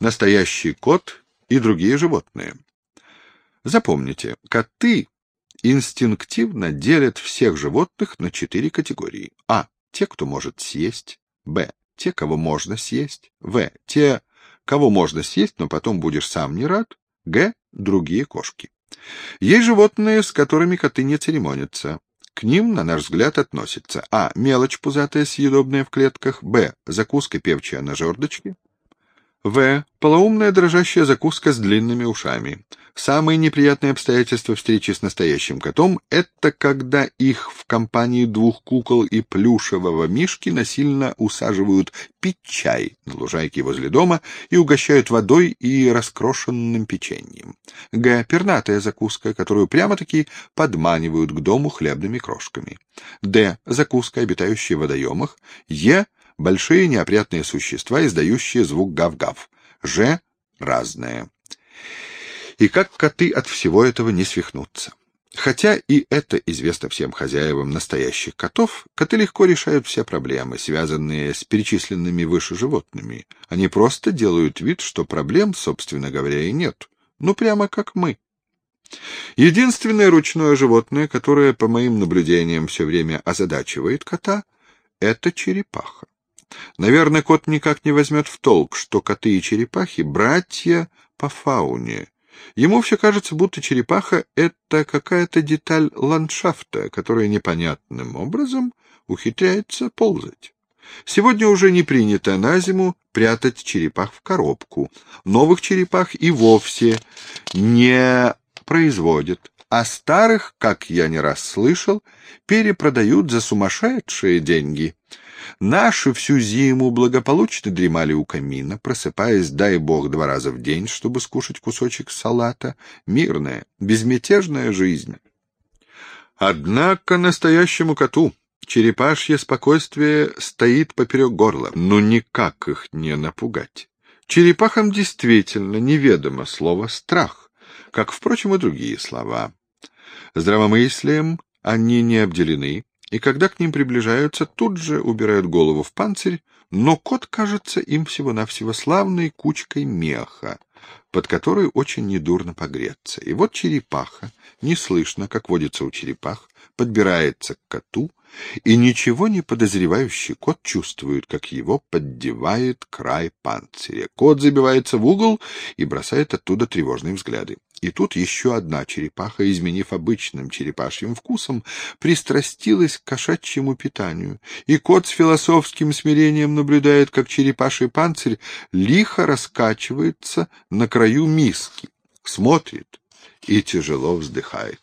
настоящий кот и другие животные. Запомните, коты инстинктивно делят всех животных на четыре категории. А. Те, кто может съесть. Б. Те, кого можно съесть. В. Те, кого можно съесть, но потом будешь сам не рад. Г. Другие кошки. Есть животные, с которыми коты не церемонятся. К ним, на наш взгляд, относятся А. Мелочь пузатая, съедобная в клетках. Б. Закуска певчая на жердочке. В. Полоумная дрожащая закуска с длинными ушами. Самые неприятные обстоятельства встречи с настоящим котом — это когда их в компании двух кукол и плюшевого мишки насильно усаживают пить чай на лужайке возле дома и угощают водой и раскрошенным печеньем. Г. Пернатая закуска, которую прямо-таки подманивают к дому хлебными крошками. Д. Закуска, обитающая в водоемах. Е. Большие неопрятные существа, издающие звук гав-гав. Ж. Разные и как коты от всего этого не свихнутся. Хотя и это известно всем хозяевам настоящих котов, коты легко решают все проблемы, связанные с перечисленными выше животными. Они просто делают вид, что проблем, собственно говоря, и нет. Ну, прямо как мы. Единственное ручное животное, которое, по моим наблюдениям, все время озадачивает кота, — это черепаха. Наверное, кот никак не возьмет в толк, что коты и черепахи — братья по фауне, Ему все кажется, будто черепаха — это какая-то деталь ландшафта, которая непонятным образом ухитряется ползать. Сегодня уже не принято на зиму прятать черепах в коробку. Новых черепах и вовсе не производят, а старых, как я не раз слышал, перепродают за сумасшедшие деньги. Наши всю зиму благополучно дремали у камина, просыпаясь, дай бог, два раза в день, чтобы скушать кусочек салата. Мирная, безмятежная жизнь. Однако настоящему коту черепашье спокойствие стоит поперек горла, но никак их не напугать. Черепахам действительно неведомо слово «страх», как, впрочем, и другие слова. Здравомыслием они не обделены, и когда к ним приближаются, тут же убирают голову в панцирь, но кот кажется им всего-навсего славной кучкой меха, под которой очень недурно погреться. И вот черепаха, не слышно, как водится у черепах, подбирается к коту, и ничего не подозревающий кот чувствует, как его поддевает край панциря. Кот забивается в угол и бросает оттуда тревожные взгляды. И тут еще одна черепаха, изменив обычным черепашьим вкусом, пристрастилась к кошачьему питанию, и кот с философским смирением наблюдает, как черепаший панцирь лихо раскачивается на краю миски, смотрит и тяжело вздыхает.